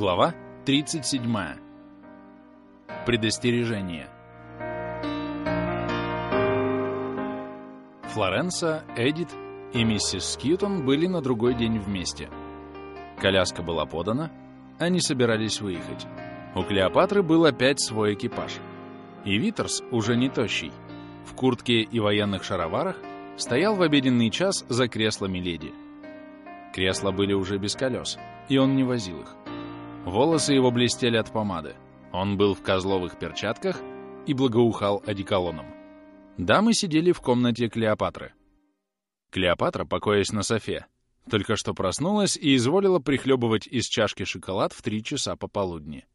Глава 37. Предостережение. Флоренса, Эдит и миссис Скьютон были на другой день вместе. Коляска была подана, они собирались выехать. У Клеопатры был опять свой экипаж. И Витерс, уже не тощий, в куртке и военных шароварах, стоял в обеденный час за креслами леди. Кресла были уже без колес, и он не возил их. Волосы его блестели от помады. Он был в козловых перчатках и благоухал одеколоном. Дамы сидели в комнате Клеопатры. Клеопатра, покоясь на софе, только что проснулась и изволила прихлебывать из чашки шоколад в три часа пополудни.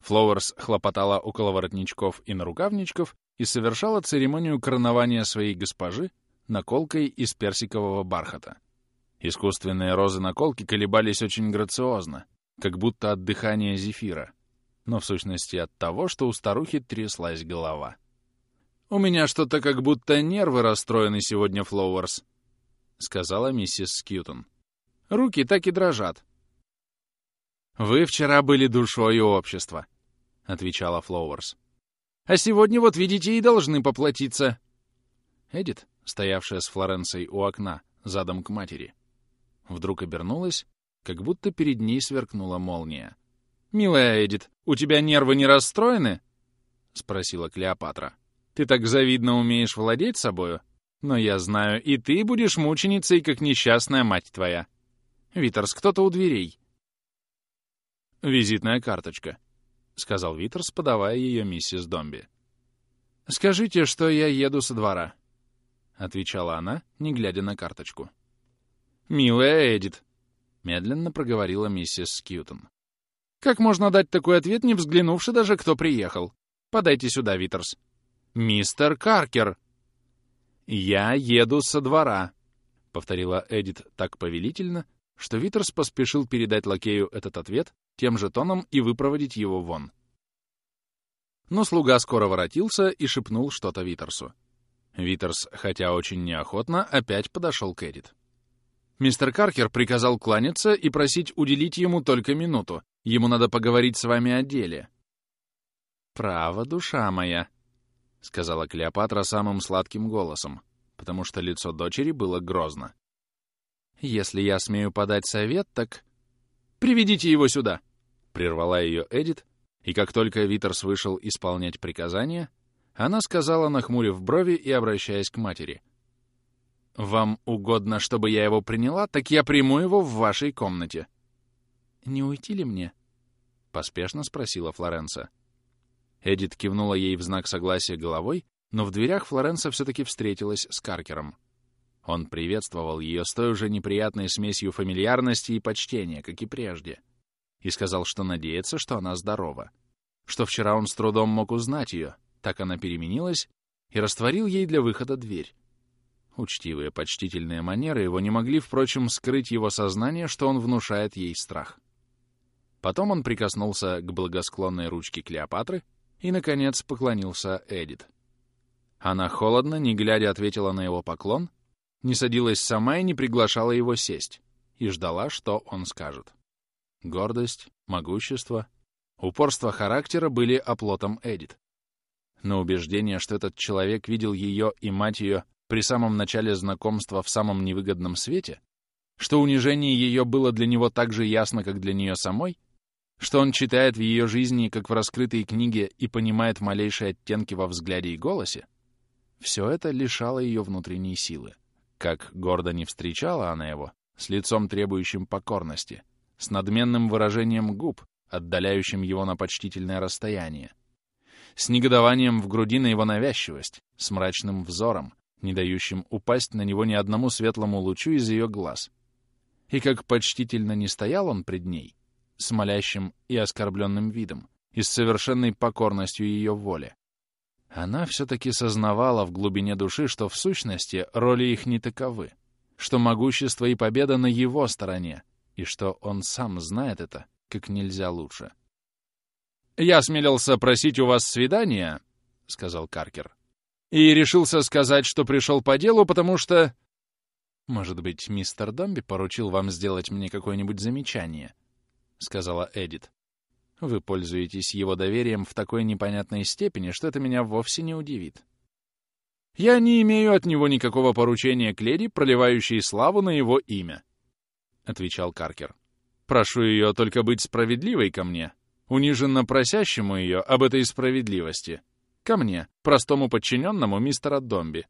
Флоуэрс хлопотала около воротничков и нарукавничков и совершала церемонию коронования своей госпожи наколкой из персикового бархата. Искусственные розы-наколки колебались очень грациозно, как будто от дыхания зефира, но в сущности от того, что у старухи тряслась голова. «У меня что-то как будто нервы расстроены сегодня, Флоуэрс», — сказала миссис Скьютон. «Руки так и дрожат». «Вы вчера были душой общества», — отвечала Флоуэрс. «А сегодня, вот видите, и должны поплатиться». Эдит, стоявшая с Флоренцией у окна, задом к матери, вдруг обернулась как будто перед ней сверкнула молния. «Милая Эдит, у тебя нервы не расстроены?» — спросила Клеопатра. «Ты так завидно умеешь владеть собою? Но я знаю, и ты будешь мученицей, как несчастная мать твоя. Витерс, кто-то у дверей». «Визитная карточка», — сказал Витерс, подавая ее миссис Домби. «Скажите, что я еду со двора», — отвечала она, не глядя на карточку. «Милая Эдит, медленно проговорила миссис Скьютон. «Как можно дать такой ответ, не взглянувши даже, кто приехал? Подайте сюда, Витерс». «Мистер Каркер!» «Я еду со двора», — повторила Эдит так повелительно, что Витерс поспешил передать лакею этот ответ тем же тоном и выпроводить его вон. Но слуга скоро воротился и шепнул что-то Витерсу. Витерс, хотя очень неохотно, опять подошел к Эдит. Мистер Каркер приказал кланяться и просить уделить ему только минуту. Ему надо поговорить с вами о деле. «Право, душа моя», — сказала Клеопатра самым сладким голосом, потому что лицо дочери было грозно. «Если я смею подать совет, так...» «Приведите его сюда!» — прервала ее Эдит, и как только Витерс вышел исполнять приказание, она сказала, нахмурив брови и обращаясь к матери — «Вам угодно, чтобы я его приняла, так я приму его в вашей комнате». «Не уйти ли мне?» — поспешно спросила Флоренса. Эдит кивнула ей в знак согласия головой, но в дверях Флоренса все-таки встретилась с Каркером. Он приветствовал ее с той же неприятной смесью фамильярности и почтения, как и прежде, и сказал, что надеется, что она здорова, что вчера он с трудом мог узнать ее, так она переменилась, и растворил ей для выхода дверь. Учтивые, почтительные манеры его не могли, впрочем, скрыть его сознание, что он внушает ей страх. Потом он прикоснулся к благосклонной ручке Клеопатры и, наконец, поклонился Эдит. Она холодно, не глядя, ответила на его поклон, не садилась сама и не приглашала его сесть, и ждала, что он скажет. Гордость, могущество, упорство характера были оплотом Эдит. Но убеждение, что этот человек видел ее и мать ее при самом начале знакомства в самом невыгодном свете, что унижение ее было для него так же ясно, как для нее самой, что он читает в ее жизни, как в раскрытой книге, и понимает малейшие оттенки во взгляде и голосе, все это лишало ее внутренней силы. Как гордо не встречала она его, с лицом требующим покорности, с надменным выражением губ, отдаляющим его на почтительное расстояние, с негодованием в груди на его навязчивость, с мрачным взором, не дающим упасть на него ни одному светлому лучу из ее глаз. И как почтительно не стоял он пред ней, с молящим и оскорбленным видом, и с совершенной покорностью ее воле. Она все-таки сознавала в глубине души, что в сущности роли их не таковы, что могущество и победа на его стороне, и что он сам знает это как нельзя лучше. «Я осмелился просить у вас свидания», — сказал Каркер, и решился сказать, что пришел по делу, потому что... Может быть, мистер Домби поручил вам сделать мне какое-нибудь замечание? — сказала Эдит. «Вы пользуетесь его доверием в такой непонятной степени, что это меня вовсе не удивит». «Я не имею от него никакого поручения к леди, проливающей славу на его имя», — отвечал Каркер. «Прошу ее только быть справедливой ко мне, униженно просящему ее об этой справедливости. Ко мне, простому подчиненному мистера Домби.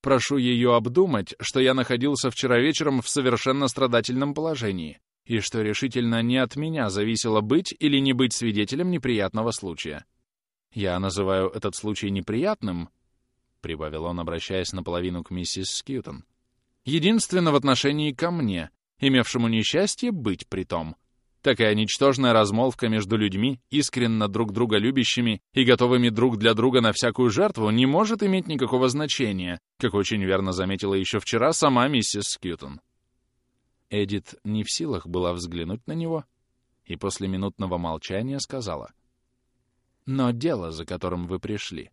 Прошу ее обдумать, что я находился вчера вечером в совершенно страдательном положении, и что решительно не от меня зависело быть или не быть свидетелем неприятного случая. Я называю этот случай неприятным, — прибавил он, обращаясь наполовину к миссис Скьютон, — единственно в отношении ко мне, имевшему несчастье быть при том. Такая ничтожная размолвка между людьми, искренно друг друга любящими и готовыми друг для друга на всякую жертву, не может иметь никакого значения, как очень верно заметила еще вчера сама миссис Скьютон. Эдит не в силах была взглянуть на него, и после минутного молчания сказала. «Но дело, за которым вы пришли...»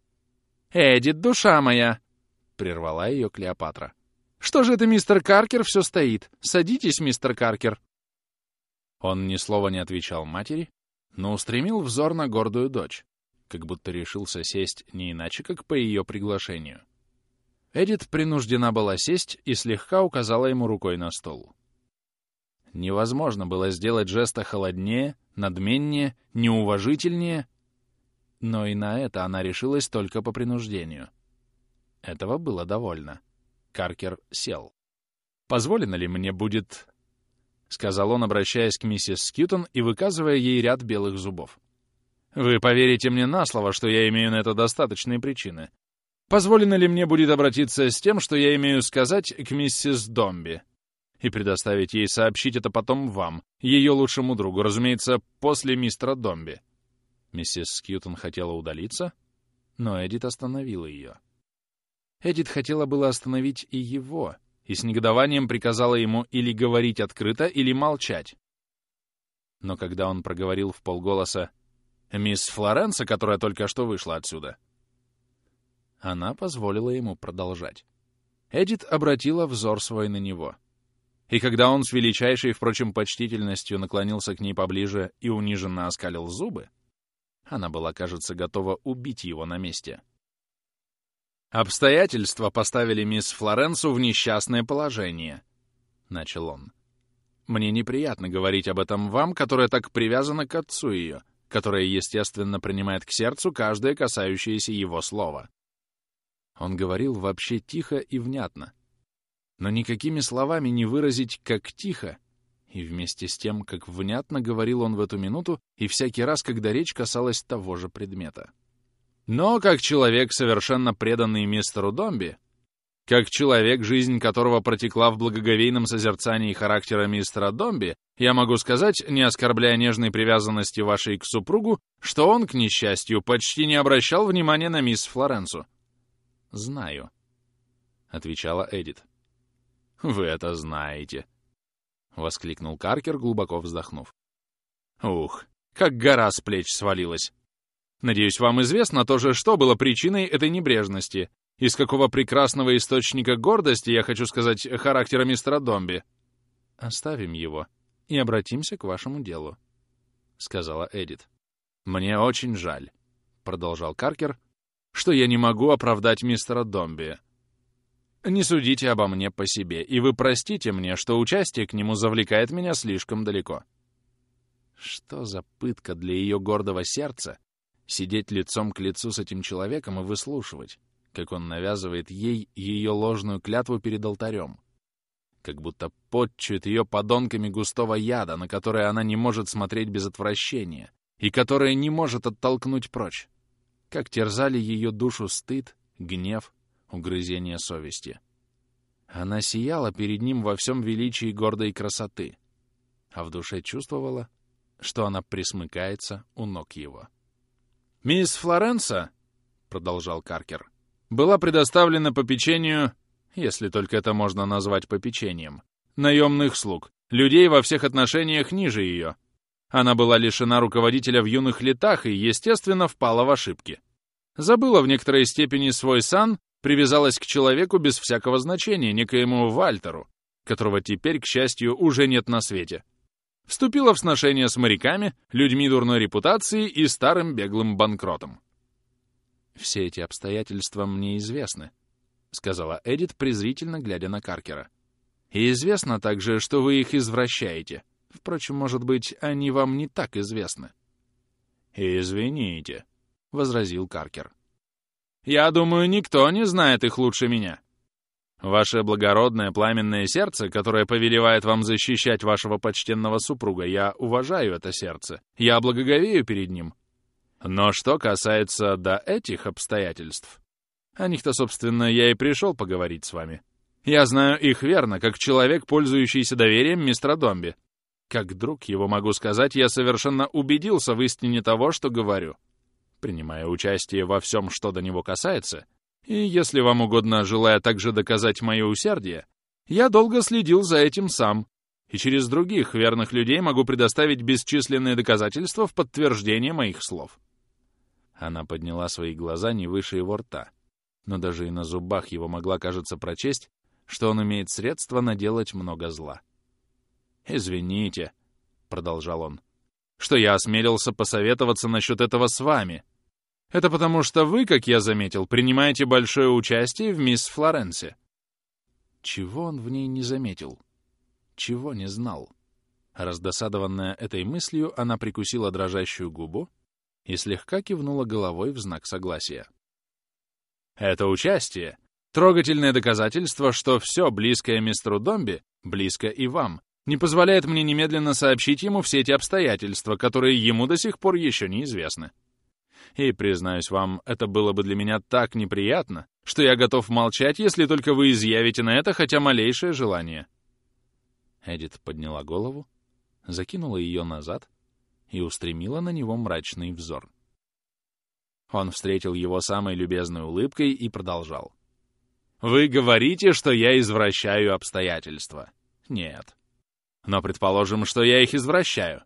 «Эдит, душа моя!» — прервала ее Клеопатра. «Что же это, мистер Каркер, все стоит? Садитесь, мистер Каркер!» Он ни слова не отвечал матери, но устремил взор на гордую дочь, как будто решился сесть не иначе, как по ее приглашению. Эдит принуждена была сесть и слегка указала ему рукой на стол. Невозможно было сделать жеста холоднее, надменнее, неуважительнее, но и на это она решилась только по принуждению. Этого было довольно. Каркер сел. «Позволено ли мне будет — сказал он, обращаясь к миссис Скьютон и выказывая ей ряд белых зубов. «Вы поверите мне на слово, что я имею на это достаточные причины. Позволено ли мне будет обратиться с тем, что я имею сказать к миссис Домби, и предоставить ей сообщить это потом вам, ее лучшему другу, разумеется, после мистера Домби?» Миссис Скьютон хотела удалиться, но Эдит остановила ее. Эдит хотела было остановить и его, и с негодованием приказала ему или говорить открыто, или молчать. Но когда он проговорил в полголоса «Мисс Флоренса, которая только что вышла отсюда», она позволила ему продолжать. Эдит обратила взор свой на него. И когда он с величайшей, впрочем, почтительностью наклонился к ней поближе и униженно оскалил зубы, она была, кажется, готова убить его на месте. «Обстоятельства поставили мисс Флоренсу в несчастное положение», — начал он. «Мне неприятно говорить об этом вам, которая так привязана к отцу ее, которая, естественно, принимает к сердцу каждое касающееся его слова». Он говорил вообще тихо и внятно. Но никакими словами не выразить, как тихо, и вместе с тем, как внятно говорил он в эту минуту и всякий раз, когда речь касалась того же предмета. Но как человек, совершенно преданный мистеру Домби, как человек, жизнь которого протекла в благоговейном созерцании характера мистера Домби, я могу сказать, не оскорбляя нежной привязанности вашей к супругу, что он, к несчастью, почти не обращал внимания на мисс Флоренсу. «Знаю», — отвечала Эдит. «Вы это знаете», — воскликнул Каркер, глубоко вздохнув. «Ух, как гора с плеч свалилась! Надеюсь, вам известно тоже, что было причиной этой небрежности, из какого прекрасного источника гордости, я хочу сказать, характера мистера Домби. Оставим его и обратимся к вашему делу, — сказала Эдит. Мне очень жаль, — продолжал Каркер, — что я не могу оправдать мистера Домби. Не судите обо мне по себе, и вы простите мне, что участие к нему завлекает меня слишком далеко. Что за пытка для ее гордого сердца сидеть лицом к лицу с этим человеком и выслушивать, как он навязывает ей ее ложную клятву перед алтарем. Как будто подчует ее подонками густого яда, на которое она не может смотреть без отвращения, и которое не может оттолкнуть прочь. Как терзали ее душу стыд, гнев, угрызение совести. Она сияла перед ним во всем величии гордой красоты, а в душе чувствовала, что она присмыкается у ног его. «Мисс Флоренса», — продолжал Каркер, — «была предоставлена попечению, если только это можно назвать попечением, наемных слуг, людей во всех отношениях ниже ее. Она была лишена руководителя в юных летах и, естественно, впала в ошибки. Забыла в некоторой степени свой сан, привязалась к человеку без всякого значения, некоему Вальтеру, которого теперь, к счастью, уже нет на свете. Вступила в сношение с моряками, людьми дурной репутации и старым беглым банкротом. «Все эти обстоятельства мне известны», — сказала Эдит, презрительно глядя на Каркера. «И известно также, что вы их извращаете. Впрочем, может быть, они вам не так известны». «Извините», — возразил Каркер. «Я думаю, никто не знает их лучше меня. Ваше благородное пламенное сердце, которое повелевает вам защищать вашего почтенного супруга, я уважаю это сердце, я благоговею перед ним. Но что касается до этих обстоятельств, о них-то, собственно, я и пришел поговорить с вами. Я знаю их верно, как человек, пользующийся доверием мистера Домби. Как друг его могу сказать, я совершенно убедился в истине того, что говорю. Принимая участие во всем, что до него касается, и, если вам угодно, желая также доказать мое усердие, я долго следил за этим сам, и через других верных людей могу предоставить бесчисленные доказательства в подтверждение моих слов. Она подняла свои глаза не выше его рта, но даже и на зубах его могла, кажется, прочесть, что он имеет средства наделать много зла. «Извините», — продолжал он, — «что я осмелился посоветоваться насчет этого с вами, это потому что вы, как я заметил, принимаете большое участие в мисс Флоренсе. Чего он в ней не заметил? Чего не знал? Раздосадованная этой мыслью, она прикусила дрожащую губу и слегка кивнула головой в знак согласия. Это участие — трогательное доказательство, что все близкое мистеру Домби близко и вам, не позволяет мне немедленно сообщить ему все эти обстоятельства, которые ему до сих пор еще неизвестны. И, признаюсь вам, это было бы для меня так неприятно, что я готов молчать, если только вы изъявите на это хотя малейшее желание». Эдит подняла голову, закинула ее назад и устремила на него мрачный взор. Он встретил его самой любезной улыбкой и продолжал. «Вы говорите, что я извращаю обстоятельства. Нет. Но предположим, что я их извращаю.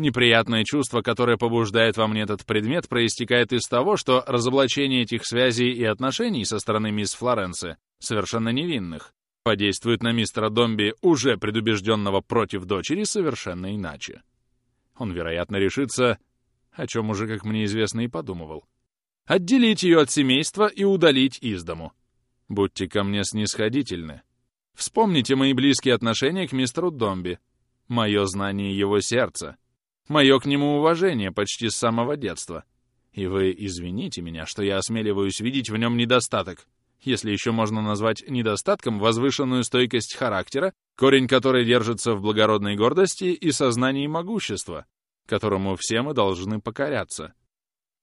Неприятное чувство, которое побуждает во мне этот предмет, проистекает из того, что разоблачение этих связей и отношений со стороны мисс Флоренции, совершенно невинных, подействует на мистера Домби, уже предубежденного против дочери, совершенно иначе. Он, вероятно, решится, о чем уже, как мне известно, и подумывал, отделить ее от семейства и удалить из дому. Будьте ко мне снисходительны. Вспомните мои близкие отношения к мистеру Домби, мое знание его сердца, Мое к нему уважение почти с самого детства. И вы извините меня, что я осмеливаюсь видеть в нем недостаток, если еще можно назвать недостатком возвышенную стойкость характера, корень которой держится в благородной гордости и сознании могущества, которому все мы должны покоряться.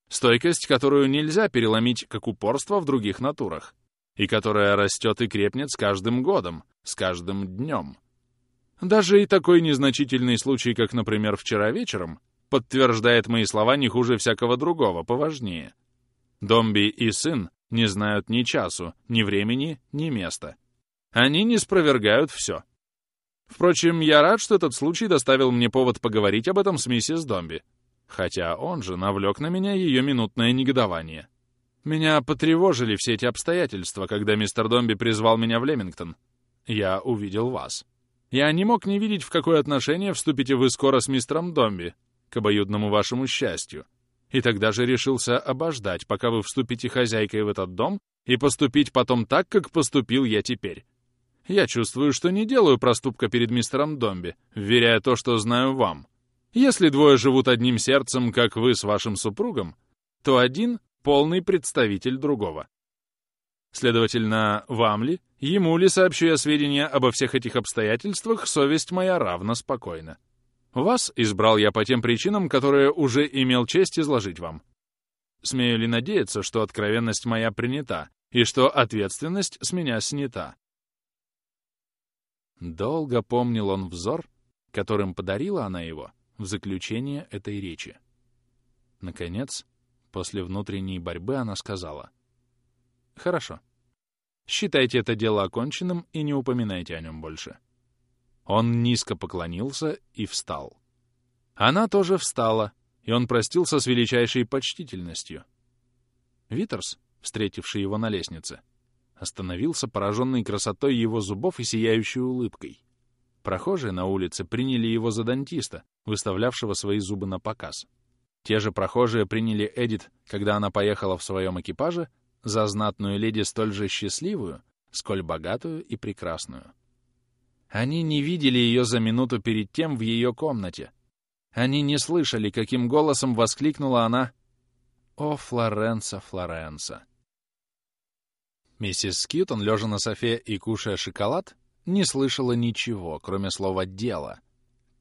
Стойкость, которую нельзя переломить как упорство в других натурах, и которая растет и крепнет с каждым годом, с каждым днем. Даже и такой незначительный случай, как, например, вчера вечером, подтверждает мои слова не хуже всякого другого, поважнее. Домби и сын не знают ни часу, ни времени, ни места. Они не спровергают все. Впрочем, я рад, что этот случай доставил мне повод поговорить об этом с миссис Домби, хотя он же навлек на меня ее минутное негодование. Меня потревожили все эти обстоятельства, когда мистер Домби призвал меня в Лемингтон. Я увидел вас. Я не мог не видеть, в какое отношение вступите вы скоро с мистером Домби, к обоюдному вашему счастью. И тогда же решился обождать, пока вы вступите хозяйкой в этот дом, и поступить потом так, как поступил я теперь. Я чувствую, что не делаю проступка перед мистером Домби, вверяя то, что знаю вам. Если двое живут одним сердцем, как вы с вашим супругом, то один — полный представитель другого. Следовательно, вам ли, ему ли сообщу я сведения обо всех этих обстоятельствах, совесть моя равно спокойна. Вас избрал я по тем причинам, которые уже имел честь изложить вам. Смею ли надеяться, что откровенность моя принята, и что ответственность с меня снята? Долго помнил он взор, которым подарила она его в заключение этой речи. Наконец, после внутренней борьбы она сказала. «Хорошо. Считайте это дело оконченным и не упоминайте о нем больше». Он низко поклонился и встал. Она тоже встала, и он простился с величайшей почтительностью. Витерс, встретивший его на лестнице, остановился, пораженный красотой его зубов и сияющей улыбкой. Прохожие на улице приняли его за дантиста, выставлявшего свои зубы на показ. Те же прохожие приняли Эдит, когда она поехала в своем экипаже, за знатную леди столь же счастливую, сколь богатую и прекрасную. Они не видели ее за минуту перед тем в ее комнате. Они не слышали, каким голосом воскликнула она «О, Флоренса, Флоренса!». Миссис Скьютон, лежа на софе и кушая шоколад, не слышала ничего, кроме слова «дело»,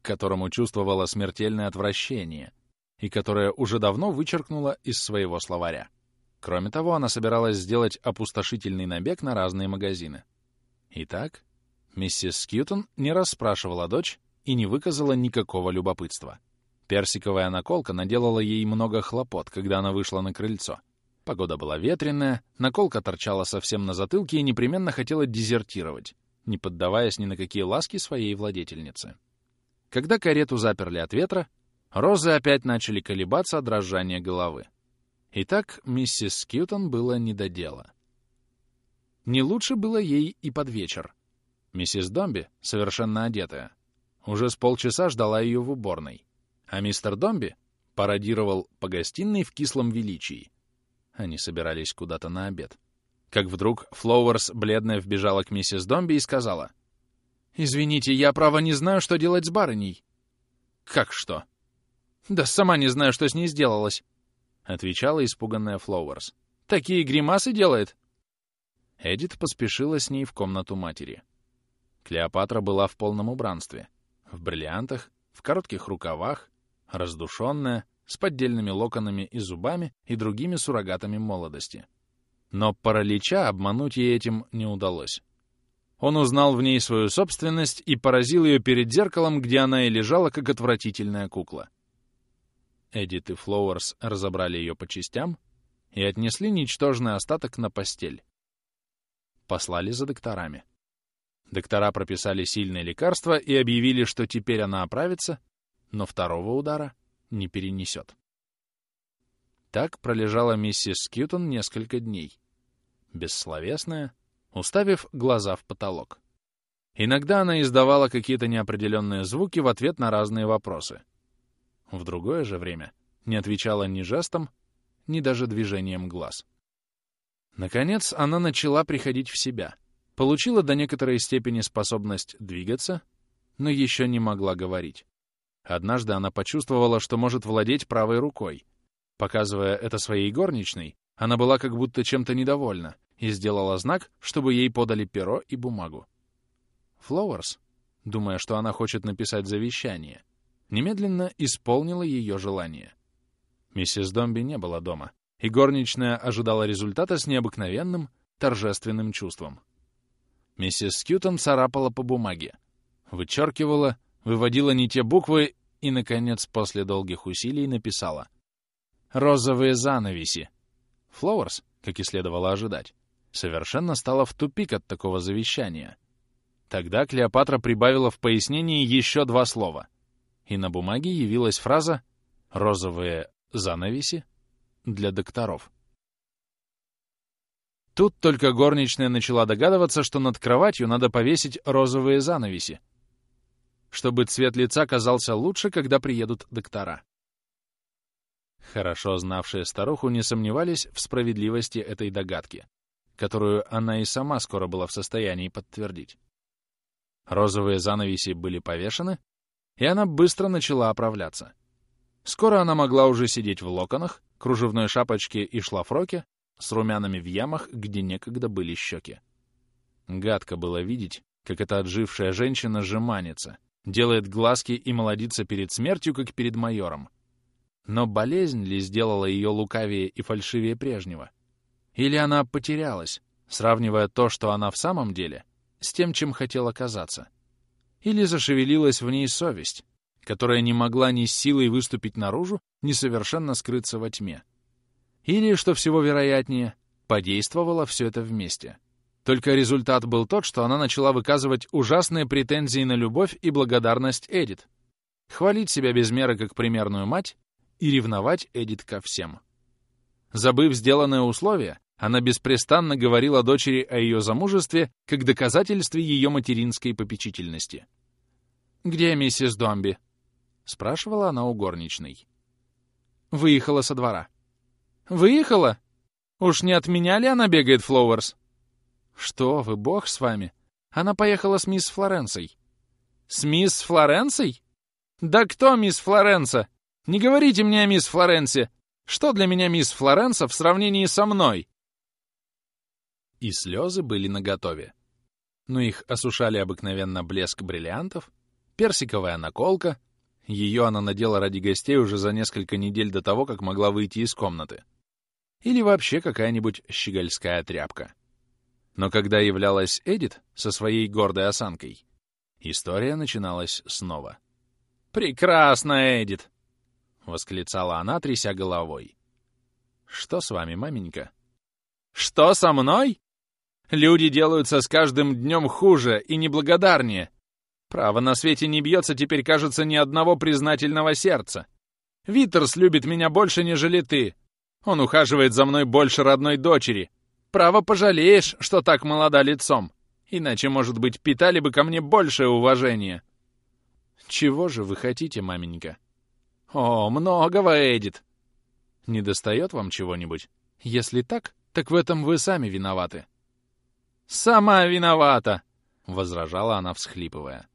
к которому чувствовала смертельное отвращение и которое уже давно вычеркнула из своего словаря. Кроме того, она собиралась сделать опустошительный набег на разные магазины. Итак, миссис Скьютон не расспрашивала дочь и не выказала никакого любопытства. Персиковая наколка наделала ей много хлопот, когда она вышла на крыльцо. Погода была ветреная, наколка торчала совсем на затылке и непременно хотела дезертировать, не поддаваясь ни на какие ласки своей владетельницы. Когда карету заперли от ветра, розы опять начали колебаться от дрожания головы. Итак, миссис Скьютон было не до дела. Не лучше было ей и под вечер. Миссис Домби, совершенно одетая, уже с полчаса ждала ее в уборной, а мистер Домби пародировал по гостиной в кислом величии. Они собирались куда-то на обед как вдруг Флоуэрс, бледная, вбежала к миссис Домби и сказала. «Извините, я, право, не знаю, что делать с барыней». «Как что?» «Да сама не знаю, что с ней сделалось», — отвечала испуганная Флоуэрс. «Такие гримасы делает». Эдит поспешила с ней в комнату матери. Клеопатра была в полном убранстве. В бриллиантах, в коротких рукавах, раздушенная, с поддельными локонами и зубами и другими суррогатами молодости. Но паралича обмануть ей этим не удалось. Он узнал в ней свою собственность и поразил ее перед зеркалом, где она и лежала, как отвратительная кукла. Эдит и Флоуэрс разобрали ее по частям и отнесли ничтожный остаток на постель. Послали за докторами. Доктора прописали сильное лекарство и объявили, что теперь она оправится, но второго удара не перенесет. Так пролежала миссис Скьютон несколько дней. Бессловесная, уставив глаза в потолок. Иногда она издавала какие-то неопределенные звуки в ответ на разные вопросы. В другое же время не отвечала ни жестом, ни даже движением глаз. Наконец она начала приходить в себя, получила до некоторой степени способность двигаться, но еще не могла говорить. Однажды она почувствовала, что может владеть правой рукой, Показывая это своей горничной, она была как будто чем-то недовольна и сделала знак, чтобы ей подали перо и бумагу. Флоуэрс, думая, что она хочет написать завещание, немедленно исполнила ее желание. Миссис Домби не была дома, и горничная ожидала результата с необыкновенным, торжественным чувством. Миссис Скьютон царапала по бумаге, вычеркивала, выводила не те буквы и, наконец, после долгих усилий написала розовые занавеси. Флоуэрс, как и следовало ожидать, совершенно стала в тупик от такого завещания. Тогда Клеопатра прибавила в пояснении еще два слова, и на бумаге явилась фраза «розовые занавеси для докторов». Тут только горничная начала догадываться, что над кроватью надо повесить розовые занавеси, чтобы цвет лица казался лучше, когда приедут доктора. Хорошо знавшие старуху не сомневались в справедливости этой догадки, которую она и сама скоро была в состоянии подтвердить. Розовые занавеси были повешены, и она быстро начала оправляться. Скоро она могла уже сидеть в локонах, кружевной шапочке и шлафроке, с румянами в ямах, где некогда были щеки. Гадко было видеть, как эта отжившая женщина жеманится, делает глазки и молодится перед смертью, как перед майором, но болезнь ли сделала ее лукавее и фальшивее прежнего? Или она потерялась, сравнивая то, что она в самом деле, с тем, чем хотела казаться? Или зашевелилась в ней совесть, которая не могла ни силой выступить наружу, ни совершенно скрыться во тьме? Или, что всего вероятнее, подействовало все это вместе? Только результат был тот, что она начала выказывать ужасные претензии на любовь и благодарность Эдит, хвалить себя без меры как примерную мать и ревновать Эдит ко всем. Забыв сделанное условие, она беспрестанно говорила дочери о ее замужестве как доказательстве ее материнской попечительности. «Где миссис Домби?» — спрашивала она у горничной. «Выехала со двора». «Выехала? Уж не от меня ли она бегает, Флоуэрс?» «Что вы, бог с вами. Она поехала с мисс Флоренцией». «С мисс Флоренцией? Да кто мисс Флоренса? Не говорите мне о мисс Флоренсе. Что для меня мисс Флоренса в сравнении со мной?» И слезы были наготове. Но их осушали обыкновенно блеск бриллиантов, персиковая наколка. Ее она надела ради гостей уже за несколько недель до того, как могла выйти из комнаты. Или вообще какая-нибудь щегольская тряпка. Но когда являлась Эдит со своей гордой осанкой, история начиналась снова. «Прекрасно, Эдит!» — восклицала она, тряся головой. «Что с вами, маменька?» «Что со мной? Люди делаются с каждым днем хуже и неблагодарнее. Право, на свете не бьется теперь, кажется, ни одного признательного сердца. Виттерс любит меня больше, нежели ты. Он ухаживает за мной больше родной дочери. Право, пожалеешь, что так молода лицом. Иначе, может быть, питали бы ко мне большее уважение. Чего же вы хотите, маменька? О, многого, Эдит. Не достает вам чего-нибудь? Если так, так в этом вы сами виноваты. Сама виновата, — возражала она, всхлипывая.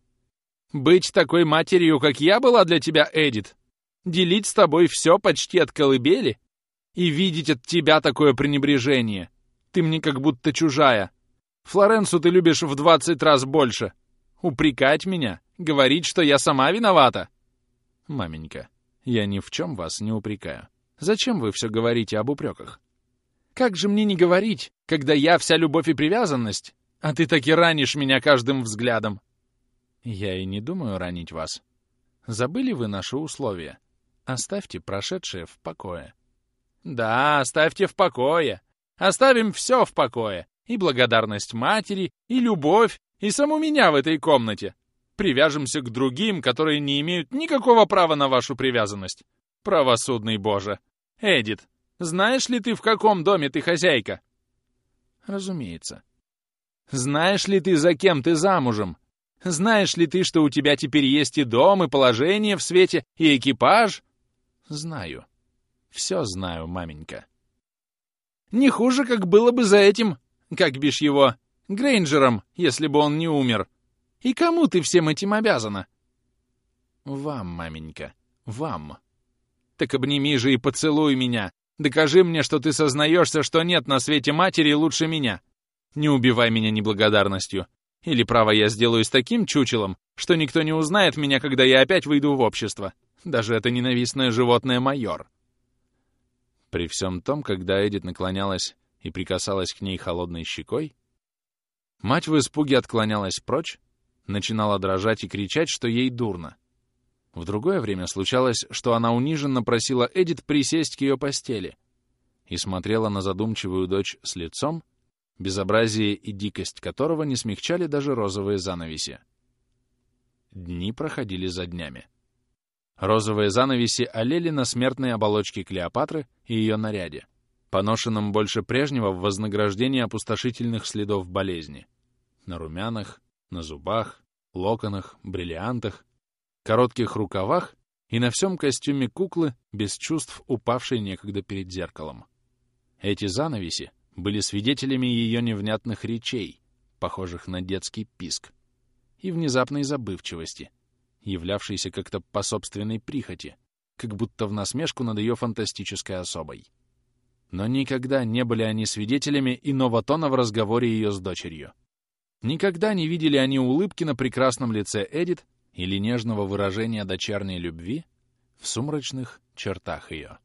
«Быть такой матерью, как я была для тебя, Эдит, делить с тобой все почти от колыбели и видеть от тебя такое пренебрежение. Ты мне как будто чужая. Флоренцу ты любишь в двадцать раз больше. Упрекать меня, говорить, что я сама виновата. Маменька, я ни в чем вас не упрекаю. Зачем вы все говорите об упреках? Как же мне не говорить, когда я вся любовь и привязанность, а ты таки ранишь меня каждым взглядом? Я и не думаю ранить вас. Забыли вы наши условия? Оставьте прошедшее в покое. Да, оставьте в покое. Оставим все в покое. И благодарность матери, и любовь, и саму меня в этой комнате. Привяжемся к другим, которые не имеют никакого права на вашу привязанность. Правосудный Боже. Эдит, знаешь ли ты, в каком доме ты хозяйка? Разумеется. Знаешь ли ты, за кем ты замужем? Знаешь ли ты, что у тебя теперь есть и дом, и положение в свете, и экипаж? Знаю. Все знаю, маменька. Не хуже, как было бы за этим, как бишь его, Грейнджером, если бы он не умер. И кому ты всем этим обязана? Вам, маменька, вам. Так обними же и поцелуй меня. Докажи мне, что ты сознаешься, что нет на свете матери лучше меня. Не убивай меня неблагодарностью. Или, право, я сделаюсь таким чучелом, что никто не узнает меня, когда я опять выйду в общество. Даже это ненавистное животное майор. При всем том, когда Эдит наклонялась и прикасалась к ней холодной щекой, мать в испуге отклонялась прочь, начинала дрожать и кричать, что ей дурно. В другое время случалось, что она униженно просила Эдит присесть к ее постели и смотрела на задумчивую дочь с лицом, безобразие и дикость которого не смягчали даже розовые занавеси. Дни проходили за днями. Розовые занавеси олели на смертной оболочке Клеопатры и ее наряде, поношенном больше прежнего в вознаграждении опустошительных следов болезни. На румянах, на зубах, локонах, бриллиантах, коротких рукавах и на всем костюме куклы без чувств, упавшей некогда перед зеркалом. Эти занавеси были свидетелями ее невнятных речей, похожих на детский писк, и внезапной забывчивости — являвшийся как-то по собственной прихоти, как будто в насмешку над ее фантастической особой. Но никогда не были они свидетелями иного тона в разговоре ее с дочерью. Никогда не видели они улыбки на прекрасном лице Эдит или нежного выражения дочерней любви в сумрачных чертах ее.